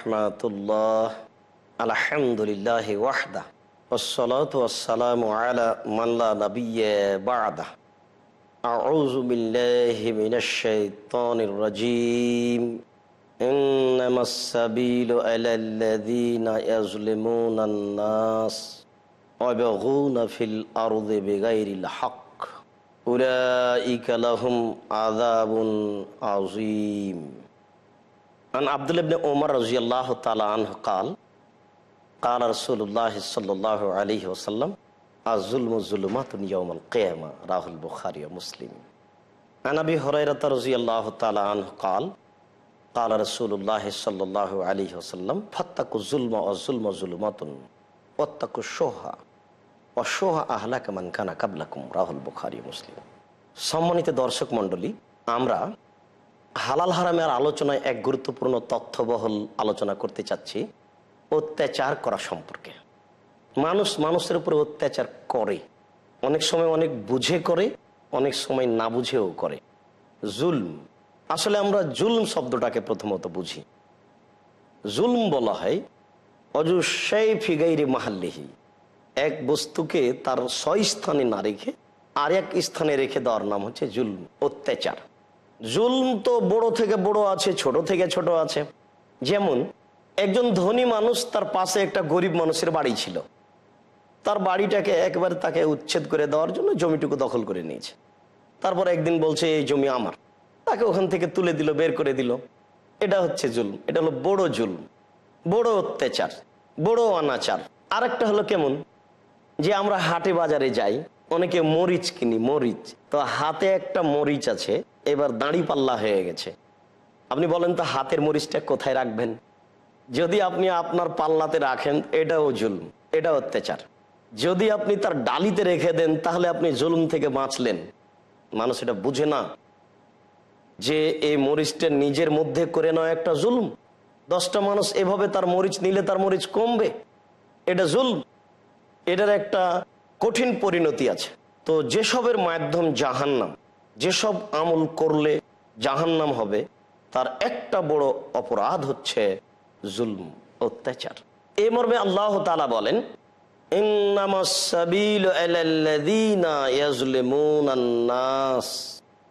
ورحمة الله. الحمد لله وحده. والصلاة والسلام على من لا نبي بعده. أعوذ بالله من الشيطان الرجيم. إنما السبيل على الذين يظلمون الناس ويبغون في الأرض بغير الحق. أولئك لهم عذاب عظيم. عن عبد الله بن عمر رضي الله تعالى عنه قال قال رسول الله صلى الله عليه وسلم الظلم ظلمات يوم القيامة راه البخاري ومسلم عن أبي هريرة رضي الله تعالى عنه قال قال رسول الله صلى الله عليه وسلم فاتقوا الظلم والظلم ظلمات واتقوا الشهى অসোহা আহলাক মানকানা কাবলাকুম রাহুল বুখারি মুসলিম সম্মানিত দর্শক মণ্ডলী আমরা হালাল হারামের আলোচনায় এক গুরুত্বপূর্ণ তথ্যবহল আলোচনা করতে চাচ্ছি, অত্যাচার করা সম্পর্কে। মানুষ মানুষের উপরে অত্যাচার করে। অনেক সময় অনেক বুঝে করে, অনেক সময় না বুঝেও করে। জুলম। আসলে আমরা জুলম শব্দটাকে প্রথমত বুঝি। জুলম বলা হয় অজুসাই ফিগাইরে মাহাল্লিহি। এক বস্তুকে তার স্থানে না রেখে আর এক স্থানে রেখে দেওয়ার নাম হচ্ছে জুলম, অত্যাচার। জুলম তো বড় থেকে বড় আছে, ছোট থেকে ছোট আছে। যেমন, একজন ধনী মানুষ তার পাশে একটা গরিব মানুষের বাড়ি ছিল। তার বাড়িটাকে একবার তাকে উচ্ছেদ করে দেওয়ার জন্য জমিটুকু দখল করে নিয়েছে। তারপর একদিন বলছে, এই জমি আমার। তাকে ওখান থেকে তুলে দিল, বের করে দিল। এটা হচ্ছে জুলম, এটা হলো বড় জুলম, বড় অত্যাচার, বড় অনাচার। আরেকটা হলো কেমন? যে আমরা হাটে বাজারে যাই অনেকে মরিচ কিনি, মরিচ। তো হাতে একটা মরিচ আছে, এবার দাঁড়ি পাল্লা হয়ে গেছে। আপনি বলেন, তো হাতের মরিচটা কোথায় রাখবেন? যদি আপনি আপনার পাল্লাতে রাখেন, এটাও জুলুম এটা অত্যাচার। যদি আপনি তার ডালিতে রেখে দেন, তাহলে আপনি জুলুম থেকে বাঁচলেন। মানুষ এটা বুঝে না যে এই মরিচটা নিজের মধ্যে করে নেওয়া একটা জুলুম। দশটা মানুষ এভাবে তার মরিচ নিলে তার মরিচ কমবে। এটা জুলুম। এটার একটা কঠিন পরিণতি আছে। তো যেসবের মাধ্যম জাহান্নাম, যেসব আমল করলে জাহান্নাম হবে, তার একটা বড় অপরাধ হচ্ছে জুলম, অত্যাচার। এ মর্মে আল্লাহ তালা বলেন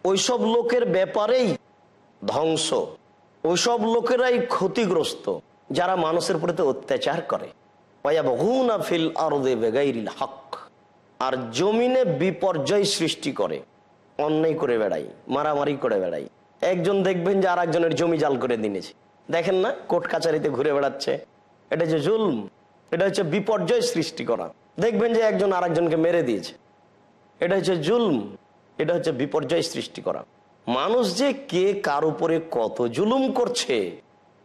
ওইসব লোকের ব্যাপারেই ধ্বংস, ওইসব লোকেরাই ক্ষতিগ্রস্ত, যারা মানুষের প্রতি অত্যাচার করে। হক। আর জমিনে বিপর্যয় সৃষ্টি করে। অন্যায় করে বেড়াই মারামারি করে বেড়াই একজন দেখবেন যে আর একজনের জমি জাল করে দিনেছে দেখেন না, কোর্ট কাচারিতে ঘুরে বেড়াচ্ছে। এটা যে জুলম, এটা হচ্ছে বিপর্যয় সৃষ্টি করা। দেখবেন যে একজন আর একজনকে মেরে দিয়েছে। এটা হচ্ছে জুলম, এটা হচ্ছে বিপর্যয় সৃষ্টি করা। মানুষ যে কে কার উপরে কত জুলুম করছে,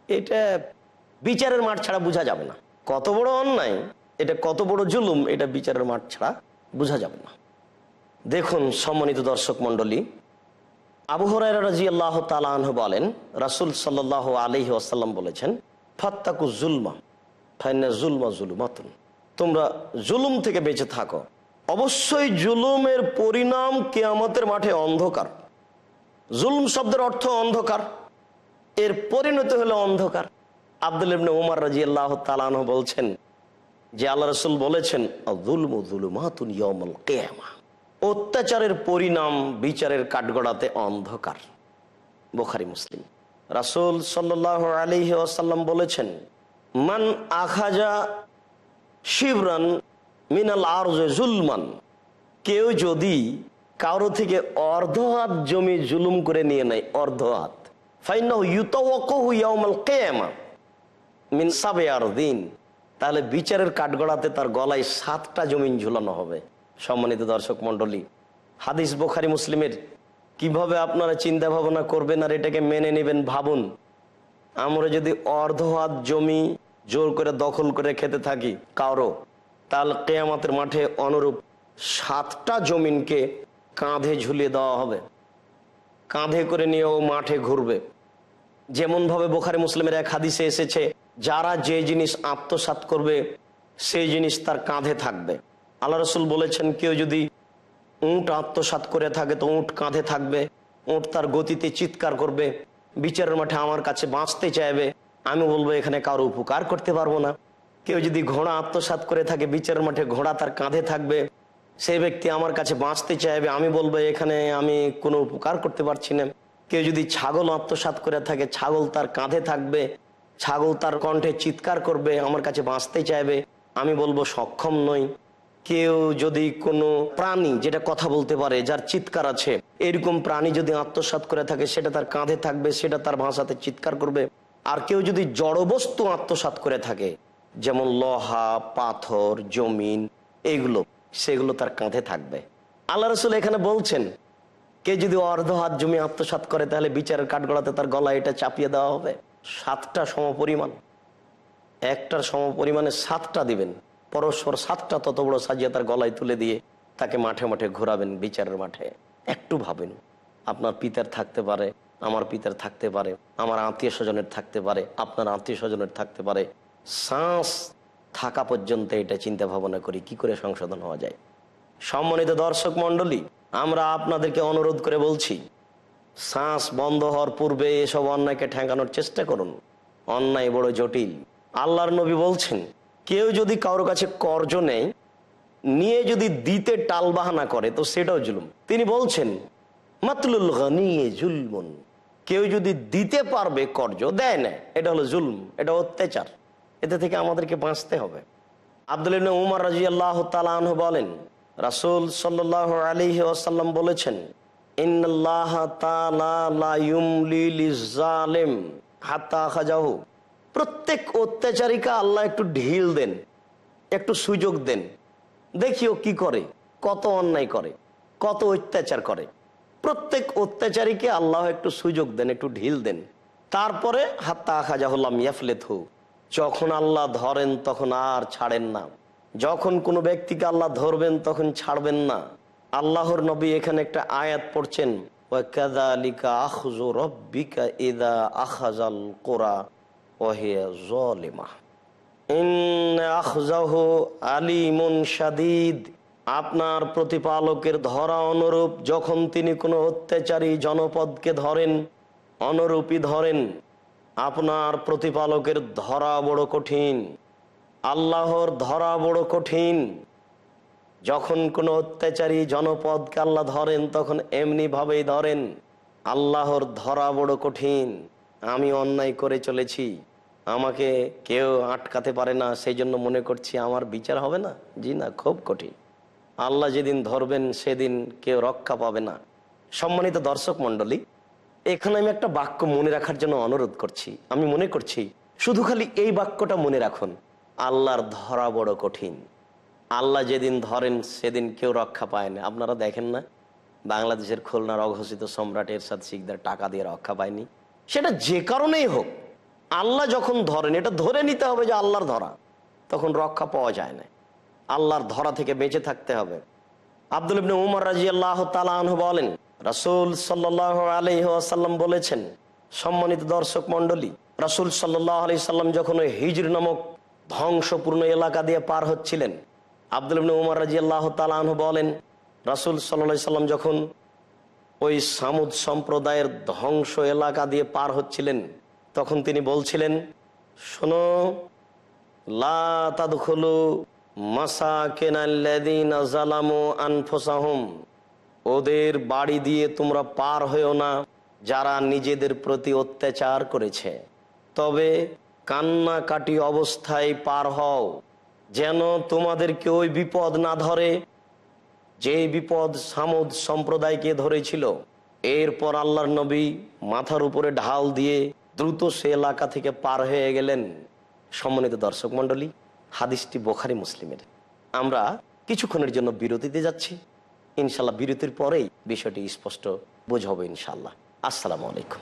এটা বিচারের মাঠ ছাড়া বোঝা যাবে না। কত বড় অন্যায়, এটা কত বড় জুলুম, এটা বিচারের মাঠ ছাড়া বোঝা যাবে না। দেখুন সম্মানিত দর্শক মন্ডলী আবু হরাই আল্লাহ তালাহ বলেন, রাসুল সাল্লাহ আলহি আসাল্লাম বলেছেন, ফাত্তাকু জুলমা ফাইনা জুলমা জুলুমাতুন। তোমরা জুলুম থেকে বেঁচে থাকো। অবশ্যই জুলুমের পরিণাম কেয়ামতের মাঠে অন্ধকার। জুলুম শব্দের অর্থ অন্ধকার। এর পরিণতি হলো অন্ধকার। আব্দুল ইবনে উমার রাজি আল্লাহ তালান বলছেন যে আল্লাহ রসুল বলেছেন অত্যাচারের পরিণাম বিচারের কাঠগড়াতে অন্ধকার। বোখারি, মুসলিম। রাসুল সাল্লাহ আলহি আসাল্লাম বলেছেন, মান আখাজা শিবরান মিনাল আর জুলমান কেউ যদি কারও থেকে অর্ধ হাত জমি জুলুম করে নিয়ে নেয়, অর্ধ হাত ফাইনাহু ইউতাওয়াক্কাহু ইয়াউমাল কিয়ামা মিন সাবে দিন তাহলে বিচারের কাঠগড়াতে তার গলায় সাতটা জমিন ঝুলানো হবে। সম্মানিত দর্শক মন্ডলী হাদিস বোখারি মুসলিমের কীভাবে আপনারা চিন্তা ভাবনা করবেন আর এটাকে মেনে নেবেন ভাবুন। আমরা যদি অর্ধ হাত জমি জোর করে দখল করে খেতে থাকি কারও, তাহলে কেয়ামাতের মাঠে অনুরূপ সাতটা জমিনকে কাঁধে ঝুলিয়ে দেওয়া হবে। কাঁধে করে নিয়ে ও মাঠে ঘুরবে। যেমনভাবে বোখারি মুসলিমের এক হাদিসে এসেছে যারা যে জিনিস আত্মসাত করবে, সেই জিনিস তার কাঁধে থাকবে। আল্লাহ রসুল বলেছেন, কেউ যদি উঁট আত্মসাত করে থাকে, তো উঁট কাঁধে থাকবে। উঁট তার গতিতে চিৎকার করবে, বিচারের মাঠে আমার কাছে বাঁচতে চাইবে, আমি বলব, এখানে কারও উপকার করতে পারব না। কেউ যদি ঘোড়া আত্মসাত করে থাকে, বিচারের মাঠে ঘোড়া তার কাঁধে থাকবে, সেই ব্যক্তি আমার কাছে বাঁচতে চাইবে, আমি বলব, এখানে আমি কোনো উপকার করতে পারছি না। কেউ যদি ছাগল আত্মসাত করে থাকে, ছাগল তার কাঁধে থাকবে ছাগল তার কণ্ঠে চিৎকার করবে, আমার কাছে বাঁচতে চাইবে, আমি বলব সক্ষম নই। কেউ যদি কোনো প্রাণী যেটা কথা বলতে পারে, যার চিৎকার আছে, এরকম প্রাণী যদি আত্মসাত করে থাকে, সেটা তার কাঁধে থাকবে, সেটা তার ভাষাতে চিৎকার করবে। আর কেউ যদি জড়বস্তু আত্মসাত করে থাকে, যেমন লোহা, পাথর, জমিন এইগুলো সেগুলো তার কাঁধে থাকবে। আল্লাহ রসুল এখানে বলছেন, কে যদি অর্ধ হাত জমি আত্মসাত করে, তাহলে বিচারের কাঠগড়াতে তার গলায় এটা চাপিয়ে দেওয়া হবে। সাতটা সমপরিমাণ। একটার সমপরিমাণে সাতটা দিবেন। পরস্পর সাতটা তত বড় সাজিয়ে তার গলায় তুলে দিয়ে তাকে মাঠে মাঠে ঘোরাবেন বিচারের মাঠে। একটু ভাবেন, আপনার পিতার থাকতে পারে, আমার পিতার থাকতে পারে, আমার আত্মীয় স্বজনের থাকতে পারে, আপনার আত্মীয় স্বজনের থাকতে পারে। শ্বাস থাকা পর্যন্ত এটা চিন্তা ভাবনা করি, কি করে সংশোধন হওয়া যায়? সম্মানিত দর্শক মন্ডলী আমরা আপনাদেরকে অনুরোধ করে বলছি শ্বাস বন্ধ হওয়ার পূর্বে এসব অন্যায়কে ঠেকানোর চেষ্টা করুন। অন্যায় বড় জটিল। আল্লাহর নবী বলছেন, কেউ যদি কারোর কাছে কর্জ নেয়, নিয়ে যদি দিতে টালবাহানা করে, তো সেটাও জুলুম। তিনি বলছেন, মাতলুল নিয়ে জুলমুন। কেউ যদি দিতে পারবে কর্জ, দেয় না। এটা হলো জুলম, এটা অত্যাচার। এতে থেকে আমাদেরকে বাঁচতে হবে। আব্দুল উমর রাজি আল্লাহ বলেন, রাসুল সাল্লাহ আলী আসাল্লাম বলেছেন প্রত্যেক অত্যাচারীকে আল্লাহ একটু ঢিল দেন, একটু সুযোগ দেন। দেখিও কি করে, কত অন্যায় করে, কত অত্যাচার করে। প্রত্যেক অত্যাচারীকে আল্লাহ একটু সুযোগ দেন, একটু ঢিল দেন। তারপরে হাত্তা খাজাহুল্লাম ইয়াফলেথু। যখন আল্লাহ ধরেন তখন আর ছাড়েন না। যখন কোনো ব্যক্তিকে আল্লাহ ধরবেন তখন ছাড়বেন না। আল্লাহর নবী এখানে একটা আয়াত পড়ছেন আপনার প্রতিপালকের ধরা অনুরূপ যখন তিনি কোনো অত্যাচারী জনপদকে ধরেন অনুরূপী ধরেন। আপনার প্রতিপালকের ধরা বড় কঠিন। আল্লাহর ধরা বড় কঠিন। যখন কোনো অত্যাচারী জনপদকে আল্লাহ ধরেন, তখন এমনি ভাবেই ধরেন, আল্লাহর ধরা বড় কঠিন, আমি অন্যায় করে চলেছি, আমাকে কেউ আটকাতে পারে না সেই জন্য মনে করছি আমার বিচার হবে না। জি না, খুব কঠিন। আল্লাহ যেদিন ধরবেন, সেদিন কেউ রক্ষা পাবে না। সম্মানিত দর্শক মন্ডলী এখানে আমি একটা বাক্য মনে রাখার জন্য অনুরোধ করছি। আমি মনে করছি, শুধু খালি এই বাক্যটা মনে রাখুন, আল্লাহর ধরা বড় কঠিন। আল্লাহ যেদিন ধরেন, সেদিন কেউ রক্ষা পায় না। আপনারা দেখেন না, বাংলাদেশের খুলনার অঘোষিত সম্রাট এরশাদ শিকদার টাকা দিয়ে রক্ষা পায়নি। সেটা যে কারণেই হোক, আল্লাহ যখন ধরেন, এটা ধরে নিতে হবে যে আল্লাহর ধরা। তখন রক্ষা পাওয়া যায় না। আল্লাহর ধরা থেকে বেঁচে থাকতে হবে। আব্দুল ইবনে উমর রাজি আল্লাহ তালাহ বলেন, রাসুল সাল্লাহ আলহিহাসাল্লাম বলেছেন, সম্মানিত দর্শক মন্ডলী রাসুল সাল্লাহ আলি সাল্লাম যখন ওই হিজর নামক ধ্বংসপূর্ণ এলাকা দিয়ে পার হচ্ছিলেন আব্দুল উমর রাজি আল্লাহ তালাহ বলেন, রাসুল সাল্লা সাল্লাম যখন ওই সামুদ সম্প্রদায়ের ধ্বংস এলাকা দিয়ে পার হচ্ছিলেন, তখন তিনি বলছিলেন, শোনো, লা তাদখুলু মাসাকেনাল্লাযীনা জালামু আনফুসাহুম। ওদের বাড়ি দিয়ে তোমরা পার হয়েও না, যারা নিজেদের প্রতি অত্যাচার করেছে। তবে কান্নাকাটি অবস্থায় পার হও। যেন তোমাদেরকে ওই বিপদ না ধরে যে বিপদ সামুদ সম্প্রদায়কে ধরেছিল। এরপর আল্লাহর নবী মাথার উপরে ঢাল দিয়ে দ্রুত সে এলাকা থেকে পার হয়ে গেলেন সম্মানিত দর্শক মণ্ডলী, হাদিসটি বোখারি মুসলিমের। আমরা কিছুক্ষণের জন্য বিরতিতে যাচ্ছি। ইনশাল্লাহ বিরতির পরেই বিষয়টি স্পষ্ট বোঝাবো ইনশাল্লাহ আসসালামু আলাইকুম।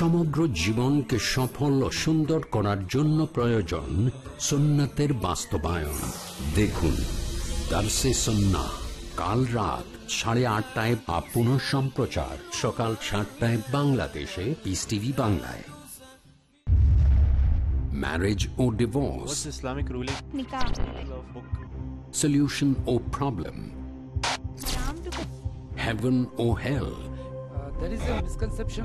সমগ্র জীবনকে সফল ও সুন্দর করার জন্য প্রয়োজন সুন্নাতের বাস্তবায়ন। দেখুন দার্সে সন্না কাল রাত সাড়ে আটটায় বা পুনঃ সম্প্রচার সকাল সাতটায় বাংলাদেশে পিস টিভি বাংলায়। Marriage O divorce or problem? Islam to heaven or hell? There is a misconception.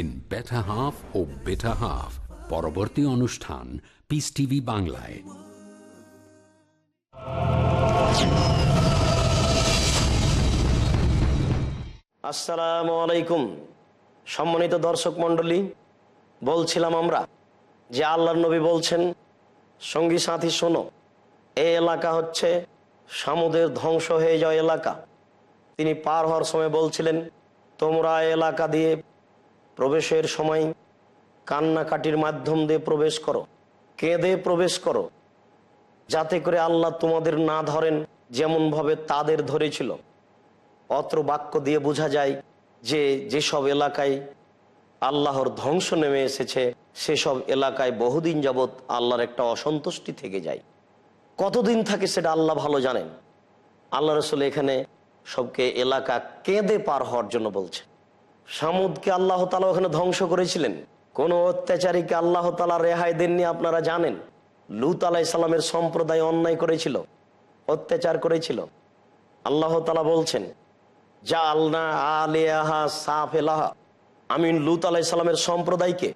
in Better Half or Bitter Half. পরবর্তী অনুষ্ঠান পিস টিভি বাংলায়। আসসালামু আলাইকুম। সম্মানিত দর্শক মণ্ডলী, বলছিলাম আমরা যে আল্লাহর নবী বলছেন, সঙ্গী সাথী, শোনো, এই এলাকা হচ্ছে সামুদের ধ্বংস হয়ে যাওয়া এলাকা। তিনি পার হওয়ার সময় বলছিলেন, তোমরা এলাকা দিয়ে প্রবেশের সময় কান্নাকাটির মাধ্যম দিয়ে প্রবেশ করো, কেঁদে প্রবেশ করো, যাতে করে আল্লাহ তোমাদের না ধরেন যেমনভাবে তাদের ধরেছিল। অত্র বাক্য দিয়ে বোঝা যায় যে যেসব এলাকায় আল্লাহর ধ্বংস নেমে এসেছে, সেসব এলাকায় বহুদিন যাবৎ আল্লাহর একটা অসন্তুষ্টি থেকে যায়। কতদিন থাকে সেটা আল্লাহ ভালো জানেন। আল্লাহ রসুল এখানে সবকে এলাকা কেঁদে পার হওয়ার জন্য বলছে সামুদকে আল্লাহ তালা ওখানে ধ্বংস করেছিলেন। কোন অত্যাচারীকে আল্লাহ তালা রেহাই দেননি আপনারা জানেন। লুত আলাহ ইসলামের সম্প্রদায় অন্যায় করেছিল, অত্যাচার করেছিল। আল্লাহ তালা বলছেন যা আল্লাহ আলিয়াহা সাফ এলাহা আমি লুত আলাইসাল্লামের সম্প্রদায়কে,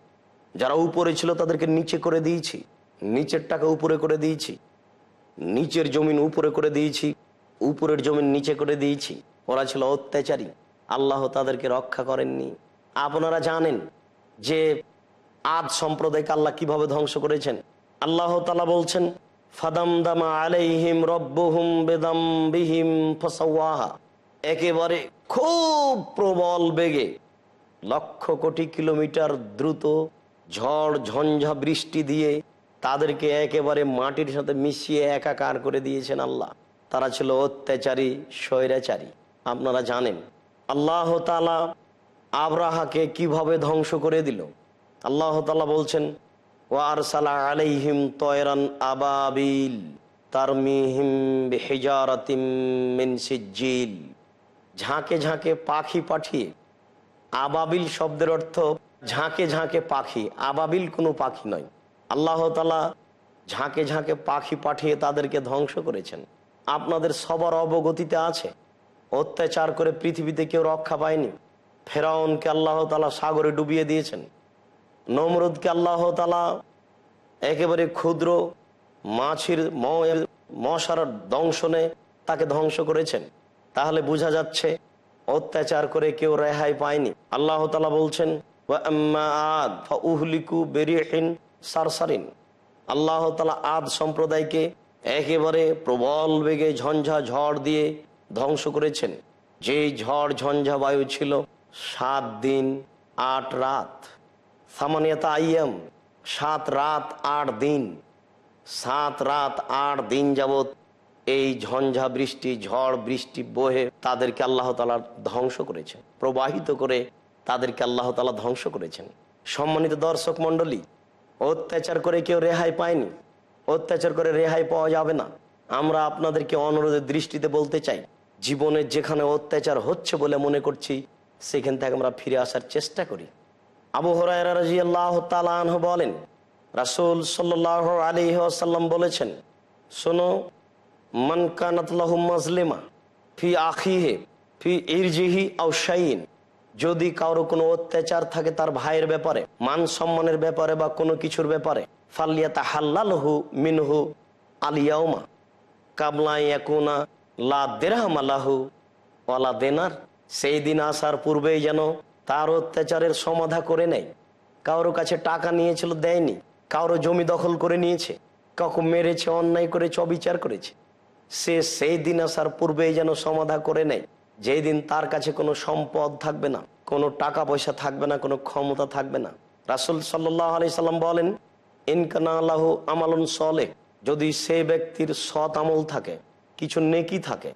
যারা উপরে ছিল তাদেরকে নিচে করে দিয়েছি, নিচের টাকা উপরে করে দিয়েছি, নিচের জমিন উপরে করে দিয়েছি, উপরের জমিন নিচে করে দিয়েছি। ওরা ছিল অত্যাচারী। আল্লাহ তাদেরকে রক্ষা করেননি। আপনারা জানেন যে আদ সম্প্রদায়কে আল্লাহ কীভাবে ধ্বংস করেছেন? আল্লাহ তালা বলছেন, ফাদামদামা আলাইহিম রব্বহুম বেদাম বিহিম ফসাওয়াহা। একেবারে খুব প্রবল বেগে লক্ষ কোটি কিলোমিটার দ্রুত ঝড়, ঝঞ্ঝা, বৃষ্টি দিয়ে তাদেরকে একেবারে মাটির সাথে মিশিয়ে একাকার করে দিয়েছেন আল্লাহ। তারা ছিল অত্যাচারী, স্বৈরাচারী। আপনারা জানেন আল্লাহ তালা আবরাহাকে কীভাবে ধ্বংস করে দিল? আল্লাহ তালা বলছেন ওয়ারসালা আলাইহিম তয়রান আবাবিল তারমিহিম বেহেজারাতিম সিজ্জিল। ঝাঁকে ঝাঁকে পাখি পাঠিয়ে, আবাবিল শব্দের অর্থ ঝাঁকে ঝাঁকে পাখি, আবাবিল কোনো পাখি নয়। আল্লাহ তালা ঝাঁকে ঝাঁকে পাখি পাঠিয়ে তাদেরকে ধ্বংস করেছেন। আপনাদের সবার অবগতিতে আছে। অত্যাচার করে পৃথিবীতে কেউ রক্ষা পায়নি। ফেরাউনকে আল্লাহ তালা সাগরে ডুবিয়ে দিয়েছেন। নমরুদকে আল্লাহ তালা একেবারে ক্ষুদ্র মাছির মশার দংশনে তাকে ধ্বংস করেছেন। তাহলে বোঝা যাচ্ছে অত্যাচার করে কেউ রেহাই পায়নি। আল্লাহ তালা বলছেন, "ওয়া আম্মা আদ সারসারিন। আল্লাহ তালা আদ সম্প্রদায়কে একেবারে প্রবল বেগে ঝঞ্ঝা ঝড় দিয়ে ধ্বংস করেছেন। যেই ঝড় ঝঞ্ঝা বায়ু ছিল, সাত দিন, আট রাত। সামানিয়াতা আইয়াম, সাত রাত, আট দিন। সাত রাত, আট দিন যাবৎ এই ঝঞ্ঝা বৃষ্টি, ঝড় বৃষ্টি বহে তাদেরকে আল্লাহ তালা ধ্বংস করেছেন। প্রবাহিত করে তাদেরকে আল্লাহ তালা ধ্বংস করেছেন। সম্মানিত দর্শক মণ্ডলী, অত্যাচার করে কেউ রেহাই পায়নি। অত্যাচার করে রেহাই পাওয়া যাবে না। আমরা আপনাদেরকে অনুরোধের দৃষ্টিতে বলতে চাই জীবনে যেখানে অত্যাচার হচ্ছে বলে মনে করছি, সেখান থেকে আমরা ফিরে আসার চেষ্টা করি। আবু তালাহ বলেন, রাসুল সাল্লাহ আলী আসাল্লাম বলেছেন, শোনো, মান কানাতলাহু মাজলিমা ফি আখিহে ফি ইরজিহি আও শাইন যদি কারও কোনো অত্যাচার থাকে তার ভাইয়ের ব্যাপারে, মান সম্মানের ব্যাপারে বা কোনো কিছুর ব্যাপারে ফাল্লিয়াতা হাল্লালহু মিনহু আলিয়াউমা কাবলাই একুনা লা দেনার। সেই দিন আসার পূর্বেই যেন তার অত্যাচারের সমাধা করে নেয়। কারোর কাছে টাকা নিয়েছিল, দেয়নি। কারও জমি দখল করে নিয়েছে। কাউকে মেরেছে, অন্যায় করেছে, অবিচার করেছে। সে সেই দিন আসার পূর্বেই যেন সমাধা করে নেয়। যেই দিন তার কাছে কোনো সম্পদ থাকবে না, কোনো টাকা পয়সা থাকবে না, কোনো ক্ষমতা থাকবে না। রাসুল সাল্লাহ আলি সাল্লাম বলেন ইনকানা আল্লাহ আমালুন সলে যদি সে ব্যক্তির সৎ আমল থাকে কিছু নেকি থাকে,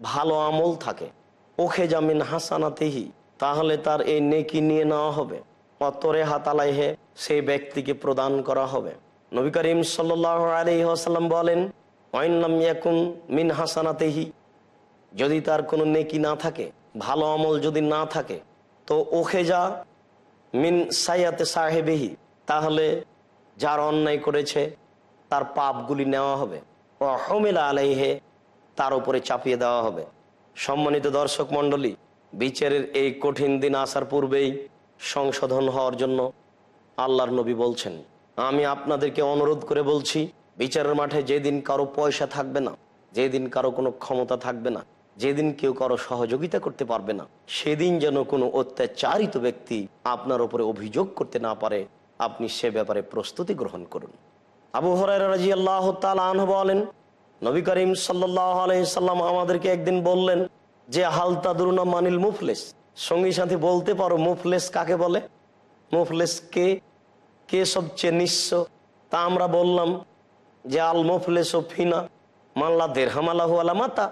ভালো আমল থাকে। ওখে জামিন হাসানাতেহি, তাহলে তার এই নেকি নিয়ে নেওয়া হবে। অতরে হাতালাইহে সেই ব্যক্তিকে প্রদান করা হবে। নবী করিম আলহিহাসাল্লাম বলেন অইনাম ইয়াকুন মিন হাসানাতেহি। যদি তার কোনো নেকি না থাকে, ভালো আমল যদি না থাকে, তো ওখে যা মিন সাইয়াতে সাহেবেহি, তাহলে যার অন্যায় করেছে, তার পাপগুলি নেওয়া হবে। ও হমেলা আলাইহে তার উপরে চাপিয়ে দেওয়া হবে। সম্মানিত দর্শক মণ্ডলী, বিচারের এই কঠিন দিন আসার পূর্বেই সংশোধন হওয়ার জন্য আল্লাহর নবী বলছেন। আমি আপনাদেরকে অনুরোধ করে বলছি, বিচারের মাঠে যেদিন কারও পয়সা থাকবে না, যেদিন কারও কোনো ক্ষমতা থাকবে না, যেদিন কেউ কারও সহযোগিতা করতে পারবে না, সেদিন যেন কোনো অত্যাচারিত ব্যক্তি আপনার উপরে অভিযোগ করতে না পারে, আপনি সে ব্যাপারে প্রস্তুতি গ্রহণ করুন। আবু হরাই রাজি আল্লাহ বলেন, নবী করিম আলাইসাল্লাম আমাদেরকে একদিন বললেন যে হালতা দুরুনা মানিল মুফলেস? সঙ্গী সাথে বলতে পারো, মুফলেস কাকে বলে? মুফলেস কে? কে সবচেয়ে নিঃস্ব? তা আমরা বললাম যে, আল মুফলেস ও ফিনা মাল্লা দেড়হামালাহু আলা মাতা।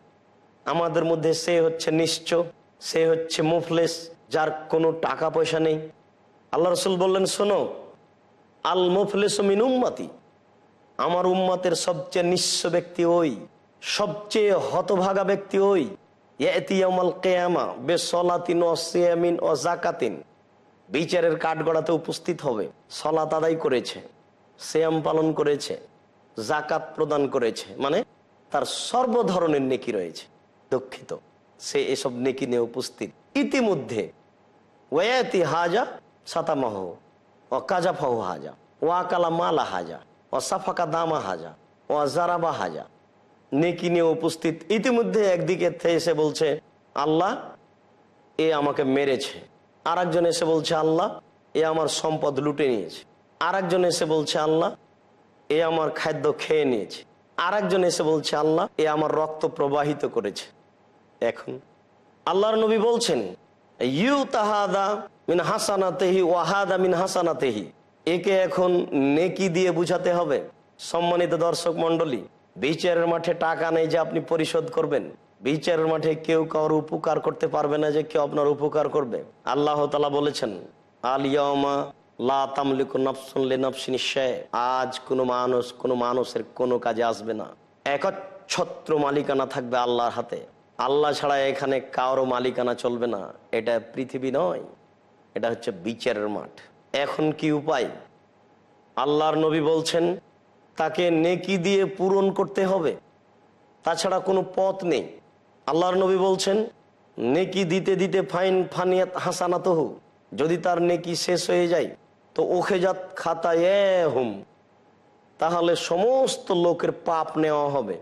আমাদের মধ্যে সে হচ্ছে নিশ্চ, সে হচ্ছে মুফলেস, যার কোনো টাকা পয়সা নেই। আল্লাহ রসুল বললেন, শোনো, আল মুফলেস মিন উম্মাতি। আমার উম্মাতের সবচেয়ে নিঃস্ব ব্যক্তি ওই, সবচেয়ে হতভাগা ব্যক্তি ওই। বিচারের কাঠগড়াতে উপস্থিত হবে, সলাত আদায় করেছে শ্যাম পালন করেছে জাকাত প্রদান করেছে মানে তার সর্ব ধরনের নেকি রয়েছে, দুঃখিত। সে এসব নেকি নিয়ে উপস্থিত। ইতিমধ্যে ওয়াতি হাজা সাতামাহ, ও কাজাফাহ হাজা, ওয়াকালা মালা হাজা ও সাফাকা দামা হাজা ও জারাবা হাজা। নেকি নিয়ে উপস্থিত ইতিমধ্যে একদিকে এসে বলছে, আল্লাহ, এ আমাকে মেরেছে। আর এসে বলছে, আল্লাহ, এ আমার সম্পদ লুটে নিয়েছে। আর এসে বলছে, আল্লাহ, এ আমার খাদ্য খেয়ে নিয়েছে। আর একজন এসে বলছে, আল্লাহ, এ আমার রক্ত প্রবাহিত করেছে। এখন আল্লাহর নবী বলছেন ইউ তাহাদা মিন হাসানা হাসানাতেহি, ওয়াহাদা মিন হাসানাতেহি। একে এখন নেকি দিয়ে বুঝাতে হবে। সম্মানিত দর্শক মন্ডলী বিচারের মাঠে টাকা নেই যে আপনি পরিশোধ করবেন। বিচারের মাঠে কেউ কারোর উপকার করতে পারবে না যে কেউ আপনার উপকার করবে। আল্লাহ তালা বলেছেন আলিয়ামা। আজ কোনো মানুষ, কোনো মানুষের কোনো কাজে আসবে না। একচ্ছত্র মালিকানা থাকবে আল্লাহর হাতে। আল্লাহ ছাড়া এখানে কারও মালিকানা চলবে না। এটা পৃথিবী নয়, এটা হচ্ছে বিচারের মাঠ। এখন কি উপায়? আল্লাহর নবী বলছেন, তাকে নেকি দিয়ে পূরণ করতে হবে। তাছাড়া কোনো পথ নেই। আল্লাহর নবী বলছেন, নেকি দিতে দিতে ফাইন ফানিয়াত হাসানাত হু যদি তার নেকি শেষ হয়ে যায়, তো ওখে যাত খাতায় হুম তাহলে সমস্ত লোকের পাপ নেওয়া হবে।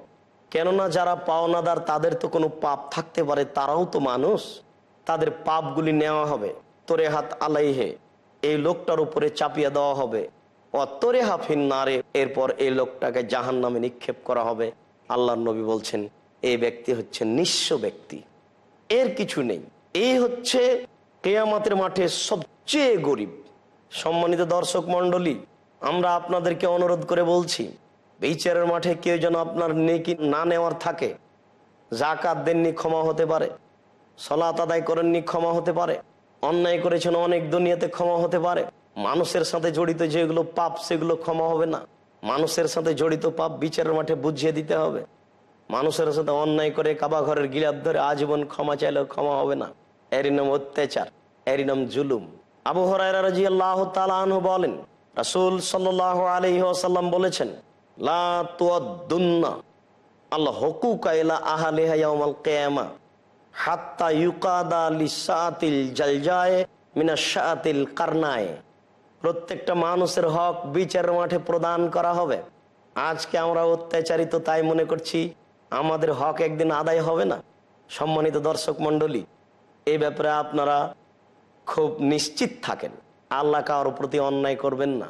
কেননা যারা পাওনাদার, তাদের তো কোনো পাপ থাকতে পারে, তারাও তো মানুষ। তাদের পাপগুলি নেওয়া হবে। তোরে হাত আলাইহে। এই লোকটার উপরে চাপিয়ে দেওয়া হবে। অতরে হাফিন নারে এরপর এই লোকটাকে জাহান নামে নিক্ষেপ করা হবে। আল্লাহ নবী বলছেন এই ব্যক্তি হচ্ছে নিঃস্ব ব্যক্তি। এর কিছু নেই। এই হচ্ছে কেয়ামাতের মাঠে সবচেয়ে গরিব। সম্মানিত দর্শক মন্ডলী আমরা আপনাদেরকে অনুরোধ করে বলছি, বিচারের মাঠে কেউ যেন আপনার নেকি না নেওয়ার থাকে। জাকাত দেননি ক্ষমা হতে পারে। সলাত আদায় করেননি ক্ষমা হতে পারে। অন্যায় করেছেন অনেক দুনিয়াতে ক্ষমা হতে পারে। মানুষের সাথে জড়িত যেগুলো পাপ, সেগুলো ক্ষমা হবে না। মানুষের সাথে জড়িত পাপ বিচারের মাঠে বুঝিয়ে দিতে হবে। মানুষের সাথে অন্যায় করে কাবা ঘরের গিলাপ ধরে আজীবন ক্ষমা চাইলেও ক্ষমা হবে না। এরই নাম অত্যাচার, এরই নাম জুলুম। আবু হরাইরা বলেন, রাসুল সাল্লাহ আলহিহাসাল্লাম বলেছেন, লা আল্লাহ হকুক আইলা আহালিহা ইয়াউমাল কিয়ামা। হাত্তা প্রত্যেকটা মানুষের হক বিচারের মাঠে প্রদান করা হবে। আজকে আমরা অত্যাচারিত তাই মনে করছি, আমাদের হক একদিন আদায় হবে না। সম্মানিত দর্শক মণ্ডলী এই ব্যাপারে আপনারা খুব নিশ্চিত থাকেন। আল্লাহ কারোর প্রতি অন্যায় করবেন না।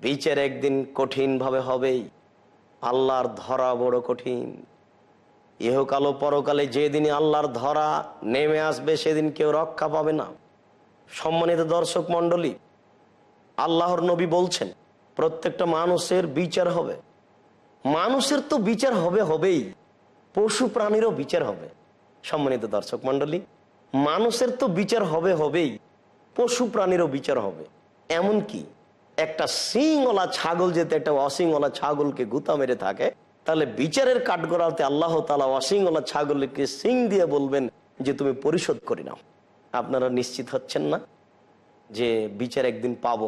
বিচার একদিন কঠিনভাবে হবেই। আল্লাহর ধরা বড় কঠিন। ইহকাল ও পরকালে যেদিনই আল্লাহর ধরা নেমে আসবে, সেদিন কেউ রক্ষা পাবে না। সম্মানিত দর্শক মণ্ডলী, আল্লাহর নবী বলছেন, প্রত্যেকটা মানুষের বিচার হবে। মানুষের তো বিচার হবে হবেই, পশু প্রাণীরও বিচার হবে। সম্মানিত দর্শক মণ্ডলী, মানুষের তো বিচার হবে হবেই, পশু প্রাণীরও বিচার হবে। এমন কি একটা সিংওয়ালা ছাগল, যেতে একটা অসিংওয়ালা ছাগলকে গুতা মেরে থাকে তাহলে বিচারের কাঠগড়াতে আল্লাহ তালা অসিংওয়ালা ছাগলকে সিং দিয়ে বলবেন যে তুমি পরিশোধ করি নাও। আপনারা নিশ্চিত হচ্ছেন না যে বিচার একদিন পাব।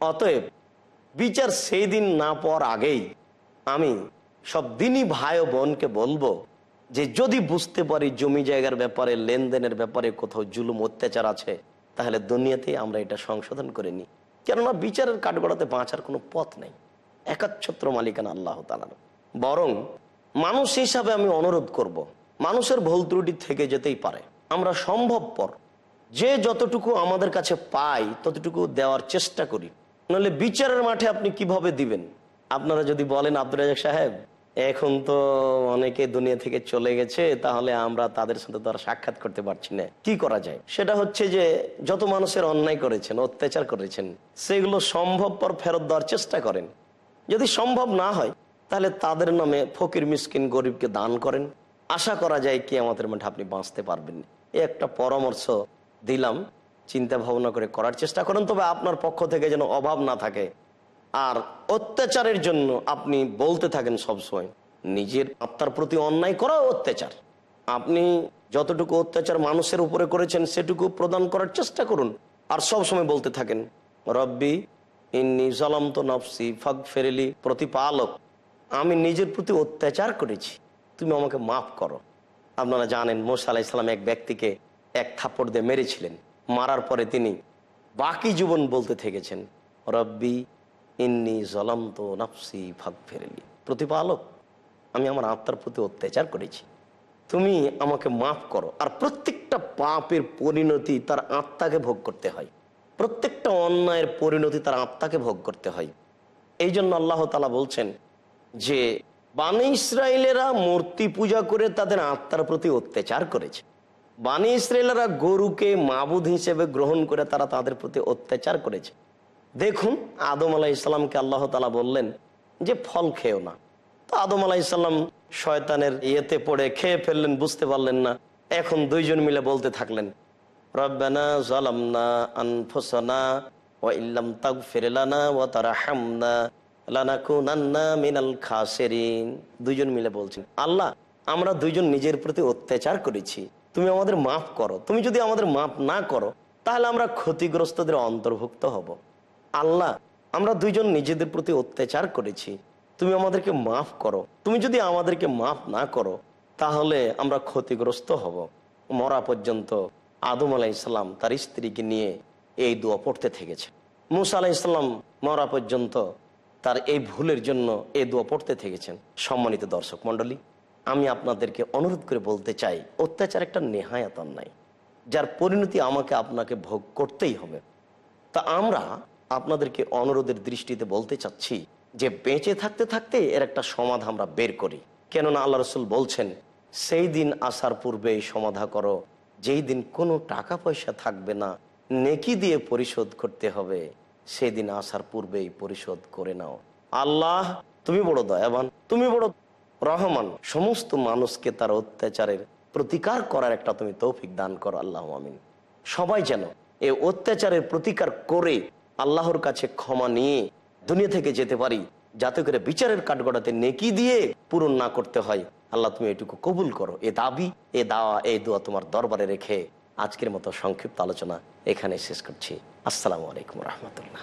অতএব বিচার সেই দিন না পাওয়ার আগেই আমি সব দিনই ভাই ও বোনকে বলব যে যদি বুঝতে পারি জমি জায়গার ব্যাপারে, লেনদেনের ব্যাপারে কোথাও জুলুম, অত্যাচার আছে, তাহলে দুনিয়াতেই আমরা এটা সংশোধন করে নিই। কেননা বিচারের কাঠগড়াতে বাঁচার কোনো পথ নেই। একাচ্ছত্র মালিকানা আল্লাহ তালার বরং মানুষ হিসাবে আমি অনুরোধ করব। মানুষের ভুল ত্রুটি থেকে যেতেই পারে। আমরা সম্ভবপর যে যতটুকু আমাদের কাছে পাই ততটুকু দেওয়ার চেষ্টা করি। নাহলে বিচারের মাঠে আপনি কীভাবে দিবেন? আপনারা যদি বলেন আব্দুল রাজাক সাহেব, এখন তো অনেকে দুনিয়া থেকে চলে গেছে, তাহলে আমরা তাদের সাথে তো সাক্ষাৎ করতে পারছি না। কি করা যায়? সেটা হচ্ছে যে, যত মানুষের অন্যায় করেছেন, অত্যাচার করেছেন, সেগুলো সম্ভবপর ফেরত দেওয়ার চেষ্টা করেন। যদি সম্ভব না হয় তাহলে তাদের নামে ফকির মিসকিন গরিবকে দান করেন। আশা করা যায় কি আমাদের মাঠে আপনি বাঁচতে পারবেন। এই একটা পরামর্শ দিলাম, চিন্তা ভাবনা করে করার চেষ্টা করেন, তবে আপনার পক্ষ থেকে যেন অভাব না থাকে। আর অত্যাচারের জন্য আপনি বলতে থাকেন সবসময়, নিজের আত্মার প্রতি অন্যায় করা অত্যাচার। আপনি যতটুকু অত্যাচার মানুষের উপরে করেছেন, সেটুকু প্রদান করার চেষ্টা করুন। আর সব সময় বলতে থাকেন, রব্বি, ইন্নি তো নফসি ফাগ ফেরেলি প্রতিপালক। আমি নিজের প্রতি অত্যাচার করেছি। তুমি আমাকে মাফ করো। আপনারা জানেন, মোসা আলাহ ইসলাম এক ব্যক্তিকে এক থাপ্পড় দিয়ে মেরেছিলেন। মারার পরে তিনি বাকি জীবন বলতে থেকেছেন, রব্বি ইন্নি জলাম তো নফসি ফাগ ফেরেলি প্রতিপালক, আমি আমার আত্মার প্রতি অত্যাচার করেছি। তুমি আমাকে মাফ করো। আর প্রত্যেকটা পাপের পরিণতি তার আত্মাকে ভোগ করতে হয়। প্রত্যেকটা অন্যায়ের পরিণতি তার আত্মাকে ভোগ করতে হয়। এই জন্য আল্লাহ তালা বলছেন যে বানে ইসরায়েলেরা মূর্তি পূজা করে তাদের আত্মার প্রতি অত্যাচার করেছে। বানে ইসরায়েলেরা গরুকে মাবুদ হিসেবে গ্রহণ করে তারা তাদের প্রতি অত্যাচার করেছে। দেখুন, আদম আলাহ ইসলামকে আল্লাহ তালা বললেন যে, ফল খেও না। তো আদম আলাহ ইসলাম শয়তানের ইয়েতে পড়ে খেয়ে ফেললেন, বুঝতে পারলেন না। এখন দুইজন মিলে বলতে থাকলেন, রব্বানা জালামনা আনফুসানা ওয়া ইল্লাম তাগফির লানা ওয়া তারহামনা। দুইজন মিলে বলছেন, আল্লাহ, আমরা দুইজন নিজের প্রতি অত্যাচার করেছি। তুমি আমাদের মাফ করো। তুমি যদি আমাদের মাফ না করো, তাহলে আমরা ক্ষতিগ্রস্তদের অন্তর্ভুক্ত হব। আল্লাহ, আমরা দুইজন নিজেদের প্রতি অত্যাচার করেছি। তুমি আমাদেরকে মাফ করো। তুমি যদি আমাদেরকে মাফ না করো, তাহলে আমরা ক্ষতিগ্রস্ত হব। মরা পর্যন্ত আদম আলাহ ইসলাম তার স্ত্রীকে নিয়ে এই দোয়া পড়তে থেকেছে। মুসা আলাহ ইসলাম মরা পর্যন্ত তার এই ভুলের জন্য এই দোয়া পড়তে থেকেছেন সম্মানিত দর্শক মণ্ডলী, আমি আপনাদেরকে অনুরোধ করে বলতে চাই, অত্যাচার একটা নেহায়াত নাই যার পরিণতি আমাকে আপনাকে ভোগ করতেই হবে। তা আমরা আপনাদেরকে অনুরোধের দৃষ্টিতে বলতে চাচ্ছি যে বেঁচে থাকতে থাকতে এর একটা সমাধা আমরা বের করি। কেননা আল্লাহ রসুল বলছেন, সেই দিন আসার পূর্বেই সমাধা করো। যেই দিন কোনো টাকা পয়সা থাকবে না, নেকি দিয়ে পরিশোধ করতে হবে। সেই দিন আসার পূর্বেই পরিশোধ করে নাও। আল্লাহ, তুমি বড় দয়াবান, তুমি বড় রহমান। সমস্ত মানুষকে তার অত্যাচারের প্রতিকার করার একটা তুমি তৌফিক দান করো, আল্লাহ আমিন। সবাই যেন এই অত্যাচারের প্রতিকার করে আল্লাহর কাছে ক্ষমা নিয়ে দুনিয়া থেকে যেতে পারি, যাতে করে বিচারের কাঠগড়াতে নেকি দিয়ে পূরণ না করতে হয়। আল্লাহ, তুমি এটুকু কবুল করো। এ দাবি, এ দাওয়া এই দোয়া তোমার দরবারে রেখে আজকের মতো সংক্ষিপ্ত আলোচনা এখানে শেষ করছি। আসসালামু আলাইকুম রহমতুল্লাহ।